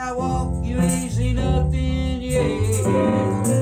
I walk, you ain't seen nothing yet.